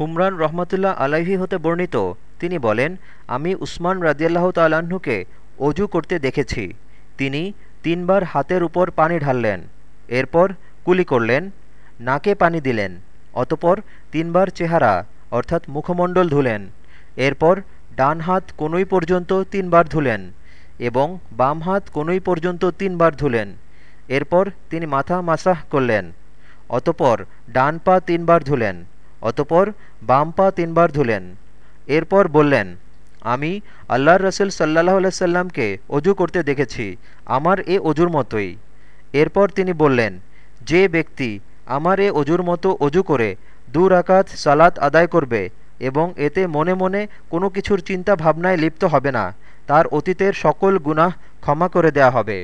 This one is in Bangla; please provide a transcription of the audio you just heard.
হুমরান রহমতুল্লাহ আলাহি হতে বর্ণিত। তিনি বলেন, আমি উসমান রাজিয়াল্লাহ তাল্লাহ্নকে অজু করতে দেখেছি। তিনি তিনবার হাতের উপর পানি ঢাললেন। এরপর কুলি করলেন, নাকে পানি দিলেন। অতপর তিনবার চেহারা, অর্থাৎ মুখমণ্ডল ধুলেন। এরপর ডান হাত কনুই পর্যন্ত তিনবার ধুলেন এবং বাম হাত কনুই পর্যন্ত তিনবার ধুলেন। এরপর তিনি মাথা মাসাহ করলেন। অতপর ডান পা তিনবার ধুলেন। অতপর বাম পা তিনবার ধুলেন। এরপর বললেন, আমি আল্লাহর রসুল সাল্লাহ সাল্লামকে অজু করতে দেখেছি, আমার এ অজুর মতোই। এরপর তিনি বললেন, যে ব্যক্তি আমার এ অজুর মতো অজু করে দু রাকাত সালাত আদায় করবে এবং এতে মনে মনে কোনো কিছুর চিন্তা ভাবনায় লিপ্ত হবে না, তার অতীতের সকল গুনাহ ক্ষমা করে দেয়া হবে।